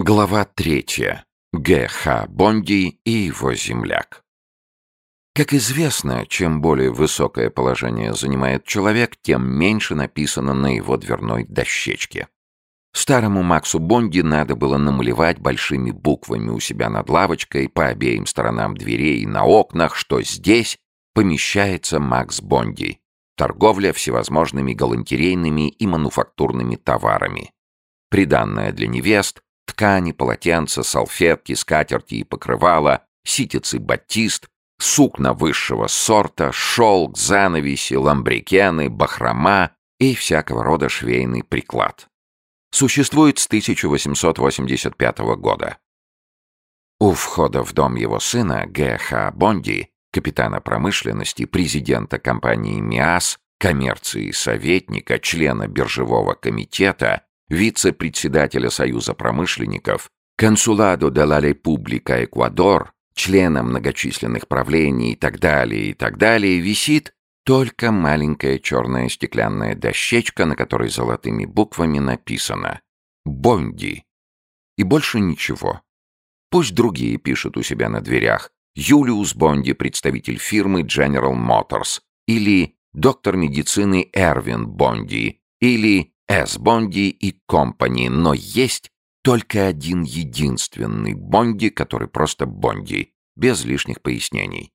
Глава третья. Г.Х. Бонди и его земляк. Как известно, чем более высокое положение занимает человек, тем меньше написано на его дверной дощечке. Старому Максу Бонди надо было намалевать большими буквами у себя над лавочкой по обеим сторонам дверей и на окнах, что здесь помещается Макс Бонди. Торговля всевозможными галантерейными и мануфактурными товарами. Приданное для невест, ткани, полотенца, салфетки, скатерти и покрывала, ситицы батист, сукна высшего сорта, шелк, занавеси, ламбрикены, бахрома и всякого рода швейный приклад. Существует с 1885 года. У входа в дом его сына Г.Х. Бонди, капитана промышленности, президента компании МИАС, коммерции советника, члена биржевого комитета, вице-председателя Союза промышленников, консуладо де ла Република Эквадор, члена многочисленных правлений и так далее, и так далее, висит только маленькая черная стеклянная дощечка, на которой золотыми буквами написано «Бонди». И больше ничего. Пусть другие пишут у себя на дверях «Юлиус Бонди, представитель фирмы General Motors», или «Доктор медицины Эрвин Бонди», или «С. Бонди и Компани», но есть только один единственный Бонди, который просто Бонди, без лишних пояснений.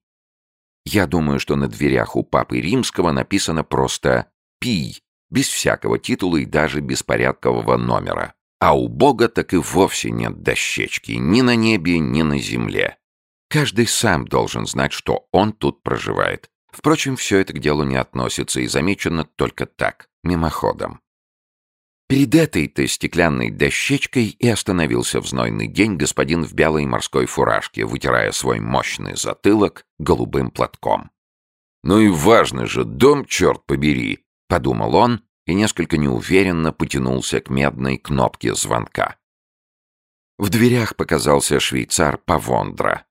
Я думаю, что на дверях у Папы Римского написано просто «Пий», без всякого титула и даже без порядкового номера. А у Бога так и вовсе нет дощечки ни на небе, ни на земле. Каждый сам должен знать, что он тут проживает. Впрочем, все это к делу не относится и замечено только так, мимоходом. Перед этой-то стеклянной дощечкой и остановился в знойный день господин в белой морской фуражке, вытирая свой мощный затылок голубым платком. «Ну и важный же дом, черт побери!» — подумал он и несколько неуверенно потянулся к медной кнопке звонка. В дверях показался швейцар Павондра.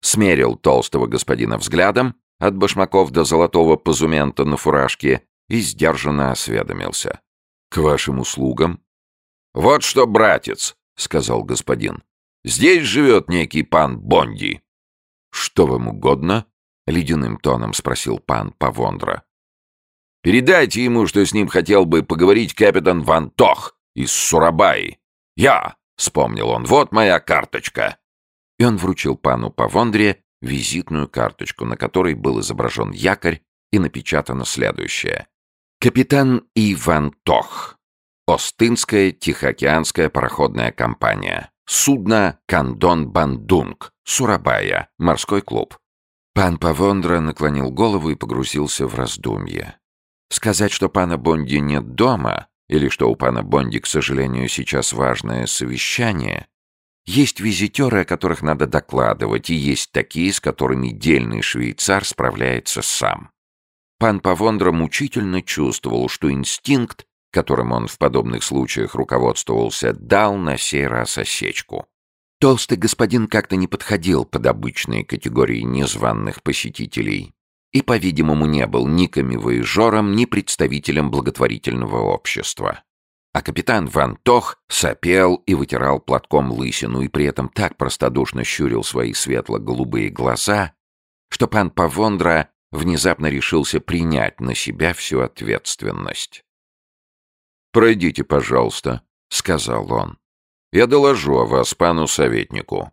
Смерил толстого господина взглядом, от башмаков до золотого позумента на фуражке, и сдержанно осведомился. «К вашим услугам». «Вот что, братец», — сказал господин. «Здесь живет некий пан Бонди». «Что вам угодно?» — ледяным тоном спросил пан Павондра. «Передайте ему, что с ним хотел бы поговорить капитан Ван Тох из Сурабаи. Я!» — вспомнил он. «Вот моя карточка!» И он вручил пану Павондре визитную карточку, на которой был изображен якорь и напечатано следующее. Капитан Иван Тох. Остинская Тихоокеанская пароходная компания. Судно «Кандон Бандунг», Сурабая, морской клуб. Пан Павондра наклонил голову и погрузился в раздумье. Сказать, что пана Бонди нет дома, или что у пана Бонди, к сожалению, сейчас важное совещание, есть визитеры, о которых надо докладывать, и есть такие, с которыми дельный швейцар справляется сам. Пан Павондра мучительно чувствовал, что инстинкт, которым он в подобных случаях руководствовался, дал на сей раз осечку. Толстый господин как-то не подходил под обычные категории незваных посетителей и, по-видимому, не был ни камевоежором, ни представителем благотворительного общества. А капитан Ван Тох сопел и вытирал платком лысину и при этом так простодушно щурил свои светло-голубые глаза, что пан Павондра внезапно решился принять на себя всю ответственность. «Пройдите, пожалуйста», — сказал он. «Я доложу о вас пану советнику».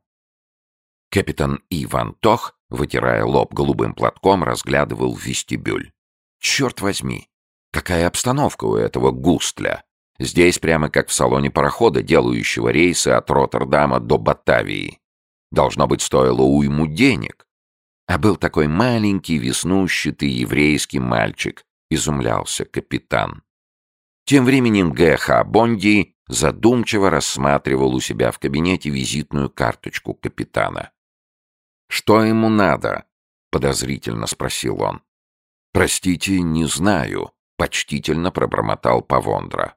Капитан Иван Тох, вытирая лоб голубым платком, разглядывал вестибюль. «Черт возьми! Какая обстановка у этого густля! Здесь прямо как в салоне парохода, делающего рейсы от Роттердама до Батавии. Должно быть, стоило уйму денег. А был такой маленький, веснущатый еврейский мальчик, изумлялся капитан. Тем временем Г.Х. Бонди задумчиво рассматривал у себя в кабинете визитную карточку капитана. «Что ему надо?» — подозрительно спросил он. «Простите, не знаю», — почтительно пробормотал Павондра.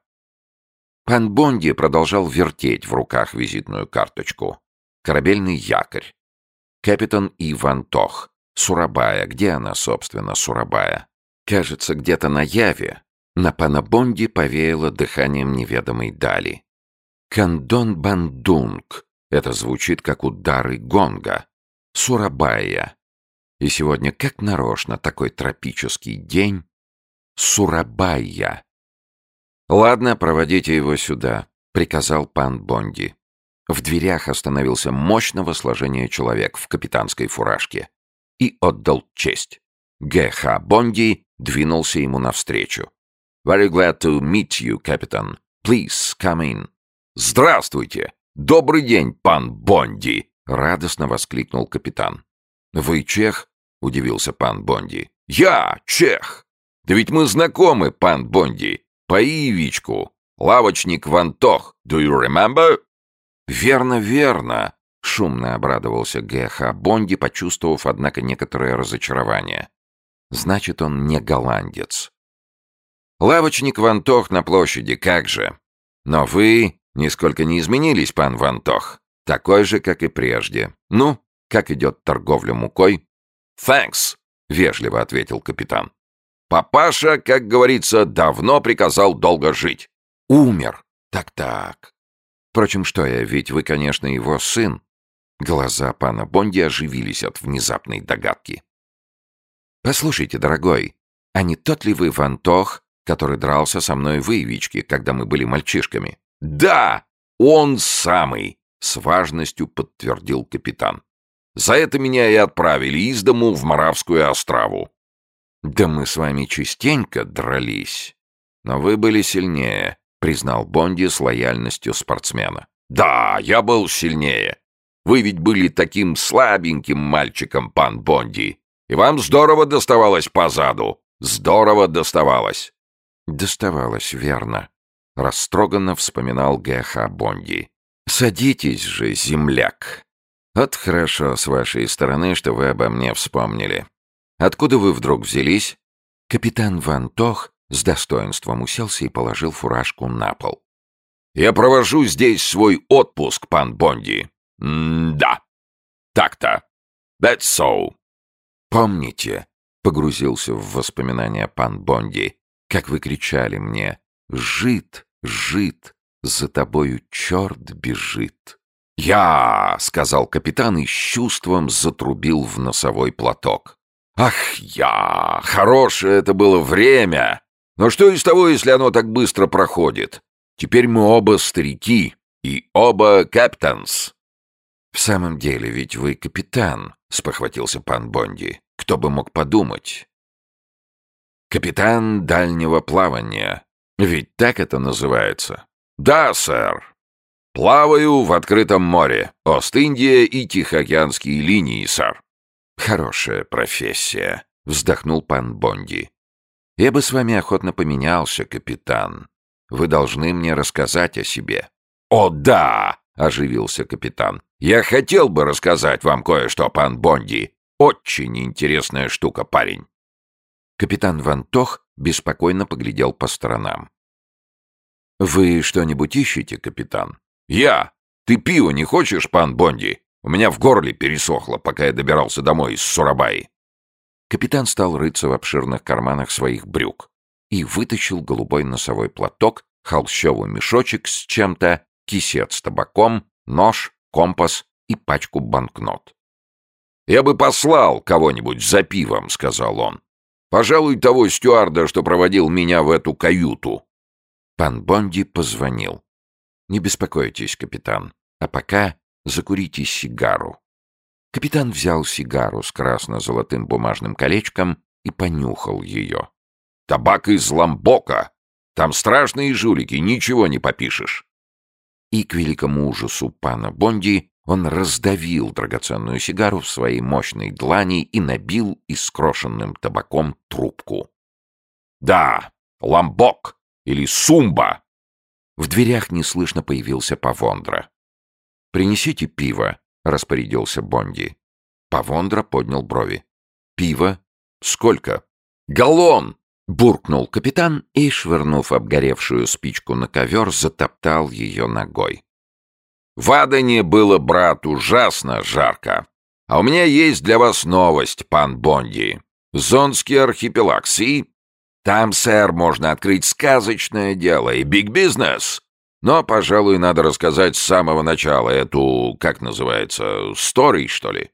Пан Бонди продолжал вертеть в руках визитную карточку. Корабельный якорь. Капитан Иван Тох. Сурабая. Где она, собственно, Сурабая? Кажется, где-то на Яве. На Панабонде повеяло дыханием неведомой дали. Кандон-бандунг. Это звучит как удары гонга. Сурабая. И сегодня, как нарочно, такой тропический день. Сурабая. «Ладно, проводите его сюда», — приказал пан Бонди. В дверях остановился мощного сложения человек в капитанской фуражке и отдал честь. Г.Х. Бонди двинулся ему навстречу. «Very glad to meet you, капитан. Please come in». «Здравствуйте! Добрый день, пан Бонди!» — радостно воскликнул капитан. «Вы чех?» — удивился пан Бонди. «Я чех! Да ведь мы знакомы, пан Бонди, по яичку. Лавочник Вантох, do you remember?» «Верно, верно!» — шумно обрадовался Г.Х. Бонди, почувствовав, однако, некоторое разочарование. «Значит, он не голландец». «Лавочник Вантох на площади, как же! Но вы нисколько не изменились, пан Вантох. Такой же, как и прежде. Ну, как идет торговля мукой?» «Thanks!» — вежливо ответил капитан. «Папаша, как говорится, давно приказал долго жить. Умер. Так-так. Впрочем, что я, ведь вы, конечно, его сын. Глаза пана Бонди оживились от внезапной догадки. «Послушайте, дорогой, а не тот ли вы Вантох, который дрался со мной в Ивичке, когда мы были мальчишками?» «Да, он самый!» — с важностью подтвердил капитан. «За это меня и отправили из дому в Моравскую острову». «Да мы с вами частенько дрались, но вы были сильнее», признал Бонди с лояльностью спортсмена. «Да, я был сильнее. Вы ведь были таким слабеньким мальчиком, пан Бонди, и вам здорово доставалось позаду. Здорово доставалось». «Доставалось, верно», — растроганно вспоминал Г.Х. Бонди. «Садитесь же, земляк. Вот хорошо с вашей стороны, что вы обо мне вспомнили. Откуда вы вдруг взялись?» Капитан Ван Тох с достоинством уселся и положил фуражку на пол. «Я провожу здесь свой отпуск, пан Бонди». «М-да. Так-то. That's so». «Помните?» — погрузился в воспоминания пан Бонди. «Как вы кричали мне, жит, жит, за тобою черт бежит». «Я!» — сказал капитан и с чувством затрубил в носовой платок. «Ах, я! Хорошее это было время! Но что из того, если оно так быстро проходит? Теперь мы оба старики и оба капитанс. В самом деле, ведь вы капитан, спохватился пан Бонди. Кто бы мог подумать? Капитан дальнего плавания. Ведь так это называется. Да, сэр. Плаваю в открытом море. Ост-Индия и Тихоокеанские линии, сэр. Хорошая профессия, вздохнул пан Бонди. Я бы с вами охотно поменялся, капитан. Вы должны мне рассказать о себе. О, да! оживился капитан. Я хотел бы рассказать вам кое-что, пан Бонди. Очень интересная штука, парень. Капитан Вантох беспокойно поглядел по сторонам. «Вы что-нибудь ищете, капитан?» «Я! Ты пиво не хочешь, пан Бонди? У меня в горле пересохло, пока я добирался домой из Сурабаи». Капитан стал рыться в обширных карманах своих брюк и вытащил голубой носовой платок, холщовый мешочек с чем-то, кисет с табаком, нож, компас и пачку банкнот. «Я бы послал кого-нибудь за пивом», — сказал он. «Пожалуй, того стюарда, что проводил меня в эту каюту». Пан Бонди позвонил. «Не беспокойтесь, капитан, а пока закурите сигару». Капитан взял сигару с красно-золотым бумажным колечком и понюхал ее. «Табак из Ламбока! Там страшные жулики, ничего не попишешь!» И к великому ужасу пана Бонди он раздавил драгоценную сигару в своей мощной длани и набил искрошенным табаком трубку. «Да, ламбок или сумба!» В дверях неслышно появился Павондра. «Принесите пиво», — распорядился Бонди. Павондра поднял брови. «Пиво? Сколько?» «Галлон!» — буркнул капитан и, швырнув обгоревшую спичку на ковер, затоптал ее ногой. «В Адане было, брат, ужасно жарко. А у меня есть для вас новость, пан Бонди. Зонский архипелаг, си? Там, сэр, можно открыть сказочное дело и биг-бизнес. Но, пожалуй, надо рассказать с самого начала эту, как называется, story, что ли?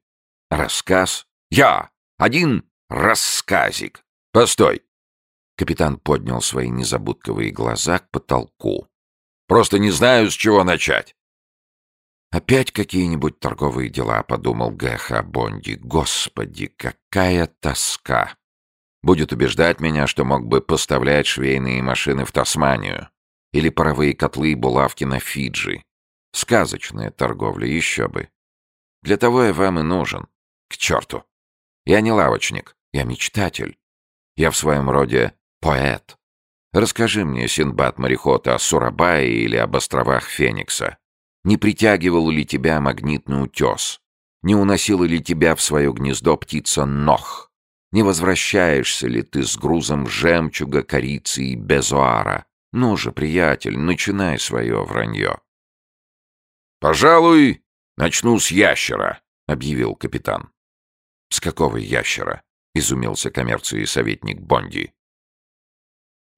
Рассказ? Я! Один рассказик. Постой. Капитан поднял свои незабудковые глаза к потолку. Просто не знаю, с чего начать. «Опять какие-нибудь торговые дела», — подумал Г.Х. Бонди. «Господи, какая тоска! Будет убеждать меня, что мог бы поставлять швейные машины в Тасманию или паровые котлы и булавки на Фиджи. Сказочная торговля, еще бы. Для того я вам и нужен. К черту! Я не лавочник, я мечтатель. Я в своем роде поэт. Расскажи мне, Синбад-мореход, о Сурабае или об островах Феникса. Не притягивал ли тебя магнитный утес? Не уносила ли тебя в свое гнездо птица Нох? Не возвращаешься ли ты с грузом жемчуга, корицы и безуара? Ну же, приятель, начинай свое вранье. «Пожалуй, начну с ящера», — объявил капитан. «С какого ящера?» — изумился коммерции советник Бонди.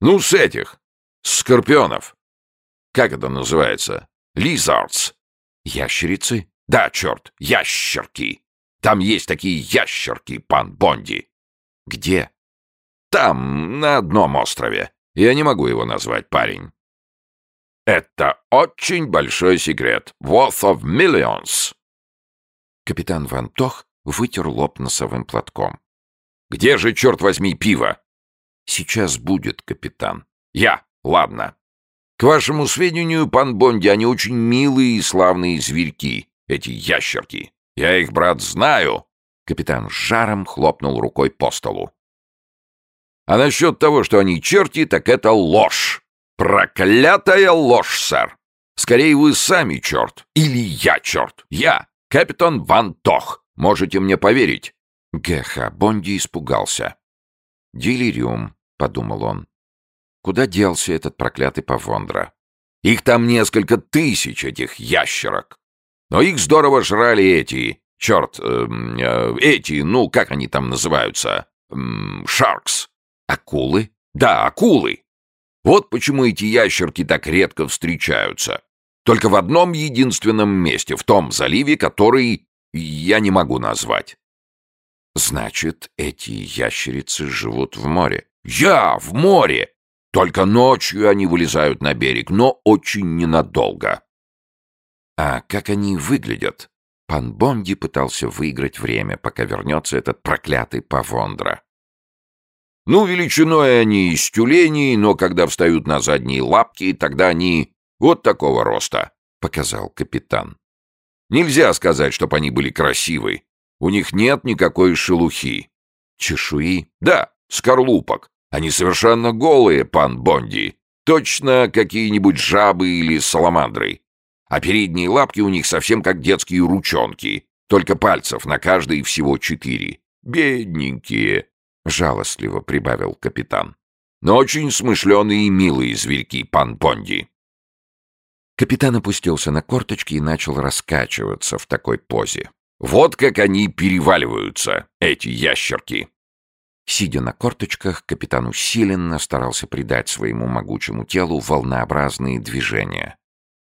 «Ну, с этих, с скорпионов. Как это называется? Lizards. Ящерицы? Да, черт, ящерки. Там есть такие ящерки, пан Бонди. Где? Там, на одном острове. Я не могу его назвать, парень. Это очень большой секрет. Worth of millions. Капитан Ван Тох вытер лоб носовым платком. «Где же, черт возьми, пиво?» «Сейчас будет, капитан». «Я? Ладно. К вашему сведению, пан Бонди, они очень милые и славные зверьки, эти ящерки. Я их, брат, знаю. Капитан с жаром хлопнул рукой по столу. А насчет того, что они черти, так это ложь. Проклятая ложь, сэр. Скорее вы сами черт. Или я черт. Я, капитан Ван Тох. Можете мне поверить. Геха Бонди испугался. «Делириум», — подумал он. Куда делся этот проклятый Павондра? Их там несколько тысяч, этих ящерок. Но их здорово жрали эти, черт, э, э, эти, ну, как они там называются? Шаркс. Акулы? Да, акулы. Вот почему эти ящерки так редко встречаются. Только в одном единственном месте, в том заливе, который я не могу назвать. Значит, эти ящерицы живут в море. Я в море! Только ночью они вылезают на берег, но очень ненадолго. А как они выглядят? Пан Бонди пытался выиграть время, пока вернется этот проклятый Павондра. Ну, величиной они из тюленей, но когда встают на задние лапки, тогда они вот такого роста, — показал капитан. Нельзя сказать, чтоб они были красивы. У них нет никакой шелухи. Чешуи? Да, скорлупок. Они совершенно голые, пан Бонди. Точно какие-нибудь жабы или саламандры. А передние лапки у них совсем как детские ручонки. Только пальцев на каждой всего четыре. Бедненькие, — жалостливо прибавил капитан. Но очень смышленые и милые зверьки, пан Бонди. Капитан опустился на корточки и начал раскачиваться в такой позе. Вот как они переваливаются, эти ящерки. Сидя на корточках, капитан усиленно старался придать своему могучему телу волнообразные движения.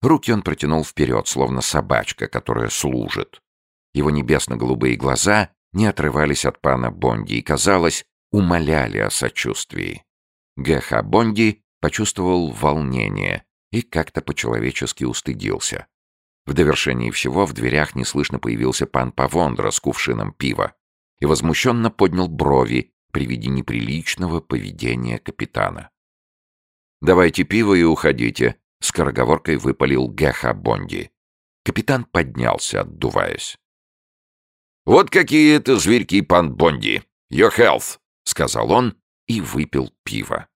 Руки он протянул вперед, словно собачка, которая служит. Его небесно-голубые глаза не отрывались от пана Бонди и, казалось, умоляли о сочувствии. Г.Х. Бонди почувствовал волнение и как-то по-человечески устыдился. В довершении всего в дверях неслышно появился пан Павондра с кувшином пива и возмущенно поднял брови, при виде неприличного поведения капитана. «Давайте пиво и уходите», — скороговоркой выпалил Геха Бонди. Капитан поднялся, отдуваясь. «Вот какие это зверьки, пан Бонди! Your health!» — сказал он и выпил пиво.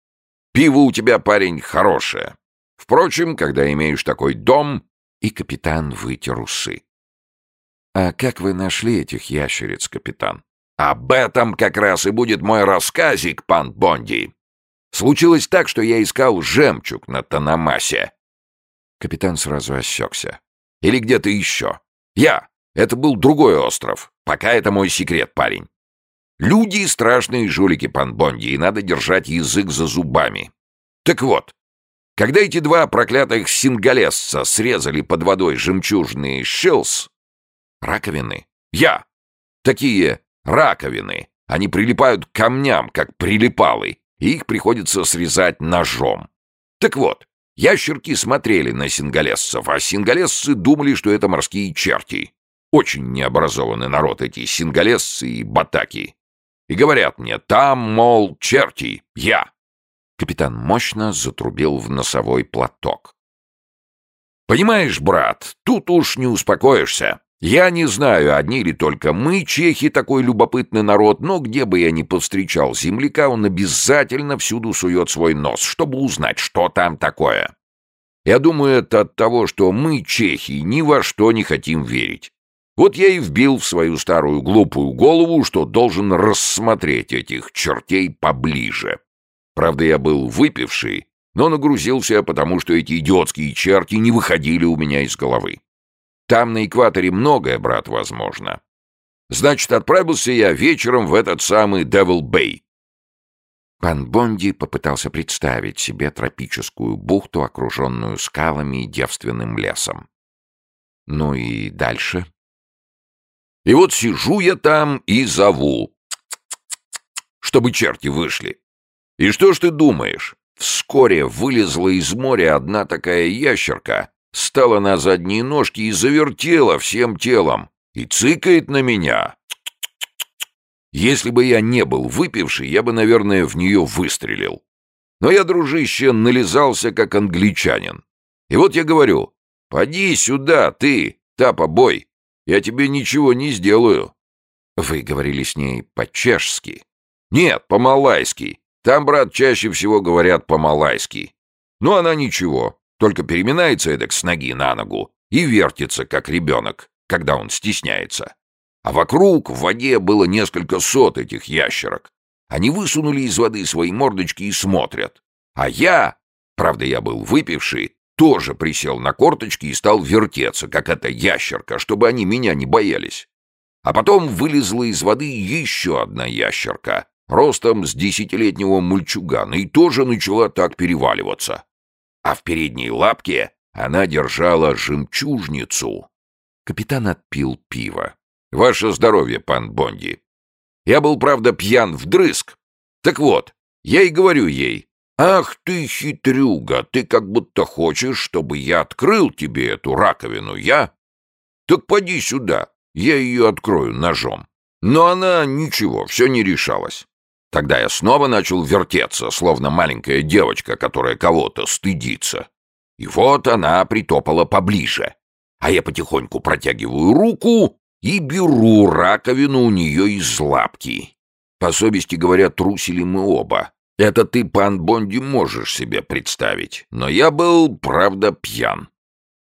«Пиво у тебя, парень, хорошее. Впрочем, когда имеешь такой дом...» И капитан вытер усы. «А как вы нашли этих ящериц, капитан?» Об этом как раз и будет мой рассказик, пан Бонди. Случилось так, что я искал жемчуг на Танамасе. Капитан сразу осекся. Или где-то еще. Я. Это был другой остров. Пока это мой секрет, парень. Люди — страшные жулики, пан Бонди, и надо держать язык за зубами. Так вот, Когда эти два проклятых сингалесца срезали под водой жемчужные шилс, раковины, я, такие раковины, они прилипают к камням, как прилипалы, и их приходится срезать ножом. Так вот, ящерки смотрели на сингалесцев, а сингалесцы думали, что это морские черти. Очень необразованный народ эти сингалесцы и батаки. И говорят мне, там, мол, черти, я. Капитан мощно затрубил в носовой платок. «Понимаешь, брат, тут уж не успокоишься. Я не знаю, одни ли только мы, чехи, такой любопытный народ, но где бы я ни повстречал земляка, он обязательно всюду сует свой нос, чтобы узнать, что там такое. Я думаю, это от того, что мы, чехи, ни во что не хотим верить. Вот я и вбил в свою старую глупую голову, что должен рассмотреть этих чертей поближе. Правда, я был выпивший, но нагрузился, потому что эти идиотские черти не выходили у меня из головы. Там на экваторе многое, брат, возможно. Значит, отправился я вечером в этот самый Девил Бэй. Пан Бонди попытался представить себе тропическую бухту, окруженную скалами и девственным лесом. Ну и дальше? И вот сижу я там и зову, чтобы черти вышли. И что ж ты думаешь? Вскоре вылезла из моря одна такая ящерка, стала на задние ножки и завертела всем телом, и цыкает на меня. Если бы я не был выпивший, я бы, наверное, в нее выстрелил. Но я, дружище, нализался, как англичанин. И вот я говорю, поди сюда, ты, тапа-бой, я тебе ничего не сделаю. Вы говорили с ней по-чешски? Нет, по-малайски. Там, брат, чаще всего говорят по-малайски. Но она ничего, только переминается эдак с ноги на ногу и вертится, как ребенок, когда он стесняется. А вокруг в воде было несколько сот этих ящерок. Они высунули из воды свои мордочки и смотрят. А я, правда, я был выпивший, тоже присел на корточки и стал вертеться, как эта ящерка, чтобы они меня не боялись. А потом вылезла из воды еще одна ящерка, ростом с десятилетнего мальчугана, и тоже начала так переваливаться. А в передней лапке она держала жемчужницу. Капитан отпил пиво. «Ваше здоровье, пан Бонди. Я был, правда, пьян вдрызг. Так вот, я и говорю ей, «Ах ты, хитрюга, ты как будто хочешь, чтобы я открыл тебе эту раковину, я? Так поди сюда, я ее открою ножом». Но она ничего, все не решалась. Тогда я снова начал вертеться, словно маленькая девочка, которая кого-то стыдится. И вот она притопала поближе. А я потихоньку протягиваю руку и беру раковину у нее из лапки. По совести говоря, трусили мы оба. Это ты, пан Бонди, можешь себе представить. Но я был, правда, пьян.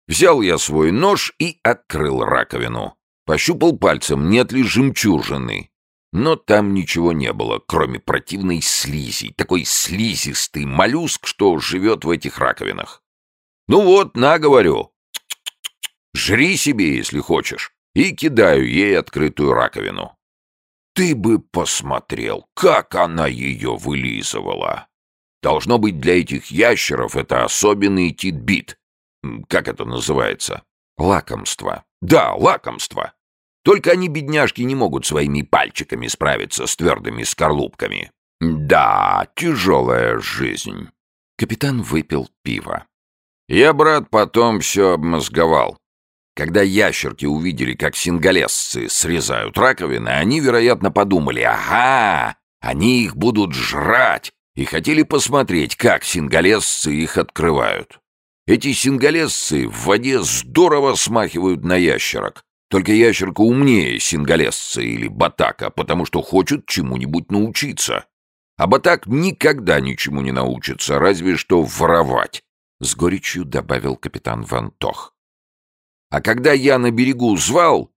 Взял я свой нож и открыл раковину. Пощупал пальцем, нет ли жемчужины. Но там ничего не было, кроме противной слизи, такой слизистый моллюск, что живет в этих раковинах. Ну вот, на, говорю, жри себе, если хочешь, и кидаю ей открытую раковину. Ты бы посмотрел, как она ее вылизывала. Должно быть, для этих ящеров это особенный титбит. Как это называется? Лакомство. Да, лакомство. Только они, бедняжки, не могут своими пальчиками справиться с твердыми скорлупками. Да, тяжелая жизнь. Капитан выпил пиво. Я, брат, потом все обмозговал. Когда ящерки увидели, как сингалесцы срезают раковины, они, вероятно, подумали, ага, они их будут жрать, и хотели посмотреть, как сингалесцы их открывают. Эти сингалесцы в воде здорово смахивают на ящерок, только ящерка умнее сингалесца или батака, потому что хочет чему-нибудь научиться. А батак никогда ничему не научится, разве что воровать, — с горечью добавил капитан Вантох. А когда я на берегу звал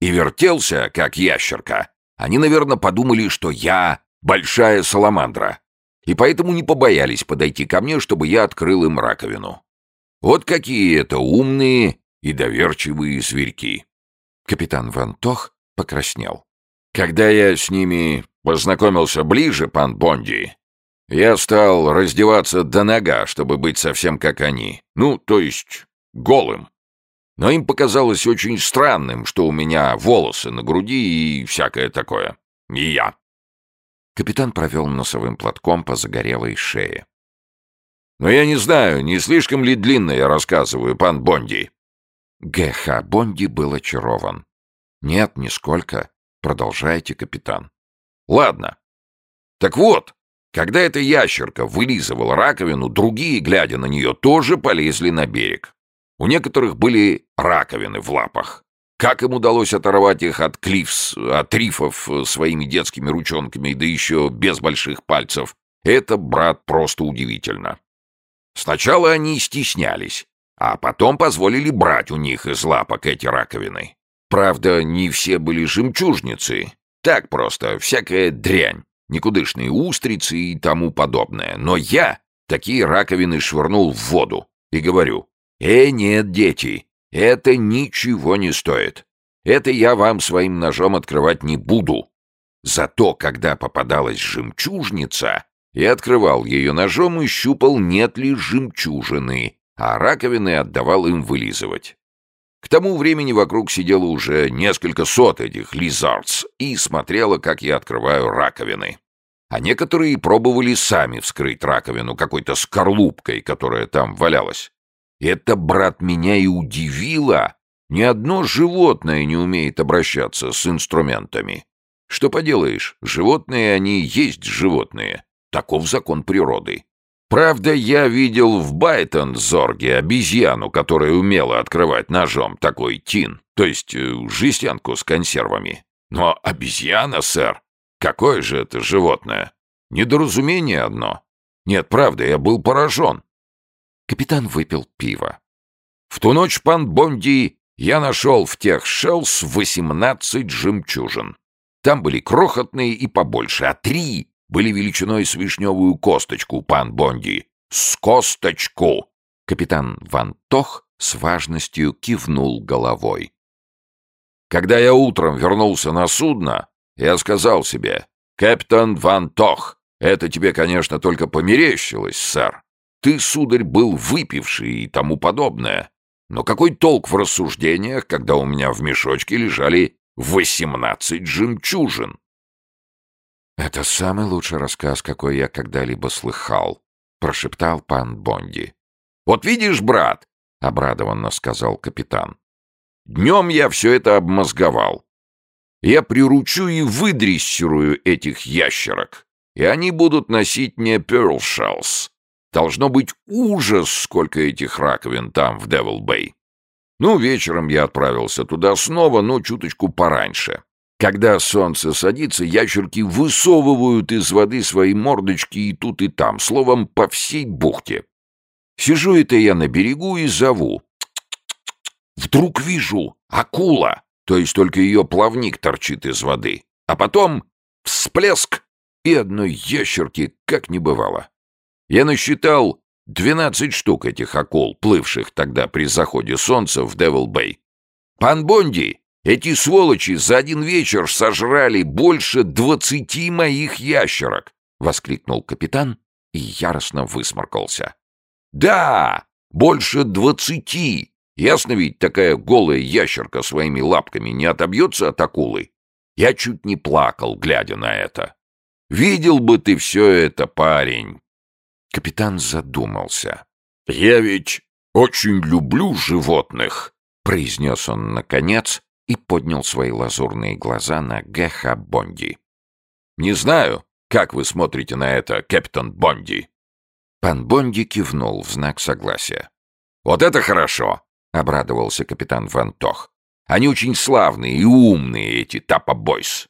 и вертелся, как ящерка, они, наверное, подумали, что я большая саламандра, и поэтому не побоялись подойти ко мне, чтобы я открыл им раковину. Вот какие это умные и доверчивые зверьки. Капитан Вантох покраснел. Когда я с ними познакомился ближе, пан Бонди, Я стал раздеваться до нога, чтобы быть совсем как они. Ну, то есть голым. Но им показалось очень странным, что у меня волосы на груди и всякое такое. И я. Капитан провел носовым платком по загорелой шее. «Но я не знаю, не слишком ли длинно я рассказываю, пан Бонди?» Г.Х. Бонди был очарован. «Нет, нисколько. Продолжайте, капитан». «Ладно. Так вот, когда эта ящерка вылизывала раковину, другие, глядя на нее, тоже полезли на берег. У некоторых были раковины в лапах. Как им удалось оторвать их от клифс, от рифов своими детскими ручонками, да еще без больших пальцев, это, брат, просто удивительно. Сначала они стеснялись, а потом позволили брать у них из лапок эти раковины. Правда, не все были жемчужницы. Так просто, всякая дрянь, никудышные устрицы и тому подобное. Но я такие раковины швырнул в воду и говорю, «Э, нет, дети, это ничего не стоит. Это я вам своим ножом открывать не буду. Зато, когда попадалась жемчужница, я открывал ее ножом и щупал, нет ли жемчужины, а раковины отдавал им вылизывать. К тому времени вокруг сидело уже несколько сот этих лизардс и смотрело, как я открываю раковины. А некоторые пробовали сами вскрыть раковину какой-то скорлупкой, которая там валялась. Это, брат, меня и удивило. Ни одно животное не умеет обращаться с инструментами. Что поделаешь, животные они есть животные. Таков закон природы. Правда, я видел в Байтон-Зорге обезьяну, которая умела открывать ножом такой тин, то есть э, жестянку с консервами. Но обезьяна, сэр, какое же это животное? Недоразумение одно. Нет, правда, я был поражен. Капитан выпил пиво. В ту ночь, пан Бонди, я нашел в тех шелс восемнадцать жемчужин. Там были крохотные и побольше, а три были величиной с вишневую косточку, пан Бонди. С косточку! Капитан Ван Тох с важностью кивнул головой. Когда я утром вернулся на судно, я сказал себе, «Капитан Ван Тох, это тебе, конечно, только померещилось, сэр. Ты, сударь, был выпивший и тому подобное. Но какой толк в рассуждениях, когда у меня в мешочке лежали восемнадцать жемчужин? «Это самый лучший рассказ, какой я когда-либо слыхал», — прошептал пан Бонди. «Вот видишь, брат», — обрадованно сказал капитан, — «днем я все это обмозговал. Я приручу и выдрессирую этих ящерок, и они будут носить мне Shells, Должно быть ужас, сколько этих раковин там, в Девил-Бэй. Ну, вечером я отправился туда снова, но чуточку пораньше. Когда солнце садится, ящерки высовывают из воды свои мордочки и тут, и там, словом, по всей бухте. Сижу это я на берегу и зову. Вдруг вижу акула, то есть только ее плавник торчит из воды. А потом всплеск, и одной ящерки как не бывало. Я насчитал 12 штук этих акул, плывших тогда при заходе солнца в Девил-Бэй. Пан Бонди, эти сволочи за один вечер сожрали больше двадцати моих ящерок, воскликнул капитан и яростно высморкался. Да, больше двадцати. Ясно ведь, такая голая ящерка своими лапками не отобьется от акулы. Я чуть не плакал, глядя на это. Видел бы ты все это, парень. Капитан задумался. «Я ведь очень люблю животных», — произнес он наконец и поднял свои лазурные глаза на Гэха Бонди. «Не знаю, как вы смотрите на это, капитан Бонди?» Пан Бонди кивнул в знак согласия. «Вот это хорошо!» — обрадовался капитан Ван Тох. «Они очень славные и умные, эти Тапа Бойс.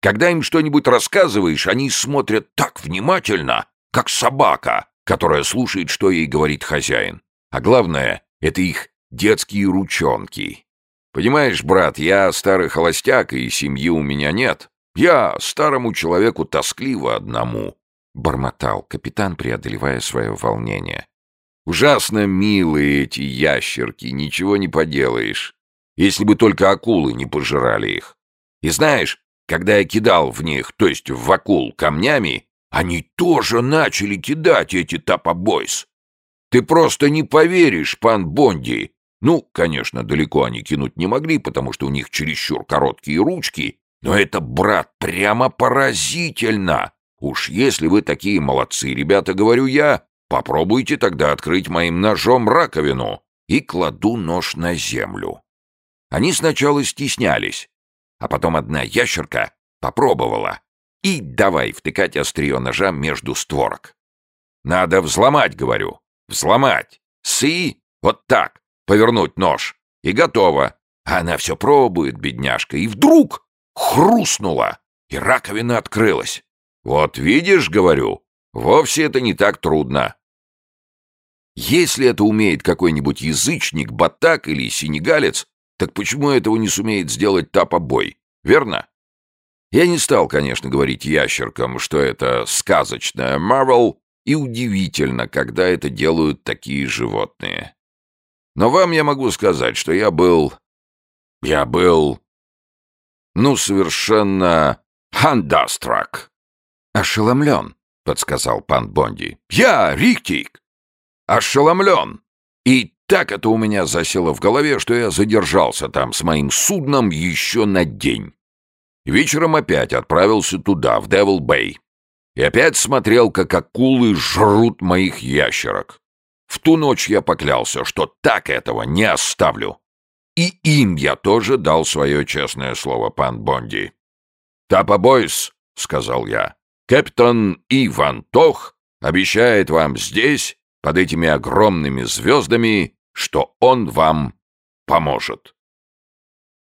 Когда им что-нибудь рассказываешь, они смотрят так внимательно, как собака, которая слушает, что ей говорит хозяин. А главное, это их детские ручонки. Понимаешь, брат, я старый холостяк, и семьи у меня нет. Я старому человеку тоскливо одному, — бормотал капитан, преодолевая свое волнение. Ужасно милые эти ящерки, ничего не поделаешь. Если бы только акулы не пожирали их. И знаешь, когда я кидал в них, то есть в акул, камнями, Они тоже начали кидать эти тапобойс. Ты просто не поверишь, пан Бонди. Ну, конечно, далеко они кинуть не могли, потому что у них чересчур короткие ручки, но это, брат, прямо поразительно. Уж если вы такие молодцы, ребята, говорю я, попробуйте тогда открыть моим ножом раковину. И кладу нож на землю. Они сначала стеснялись, а потом одна ящерка попробовала. И давай втыкать острие ножа между створок. Надо взломать, говорю. Взломать. Сы, вот так, повернуть нож. И готово. она все пробует, бедняжка, и вдруг хрустнула, и раковина открылась. Вот видишь, говорю, вовсе это не так трудно. Если это умеет какой-нибудь язычник, батак или синегалец, так почему этого не сумеет сделать тапобой, верно? Я не стал, конечно, говорить ящеркам, что это сказочная Марвел, и удивительно, когда это делают такие животные. Но вам я могу сказать, что я был... Я был... Ну, совершенно... Хандастрак. «Ошеломлен», — подсказал пан Бонди. «Я, Риктик, ошеломлен. И так это у меня засело в голове, что я задержался там с моим судном еще на день. Вечером опять отправился туда, в Девил-Бэй. И опять смотрел, как акулы жрут моих ящерок. В ту ночь я поклялся, что так этого не оставлю. И им я тоже дал свое честное слово, пан Бонди. «Тапа Бойс», — сказал я, — «капитан Иван Тох обещает вам здесь, под этими огромными звездами, что он вам поможет».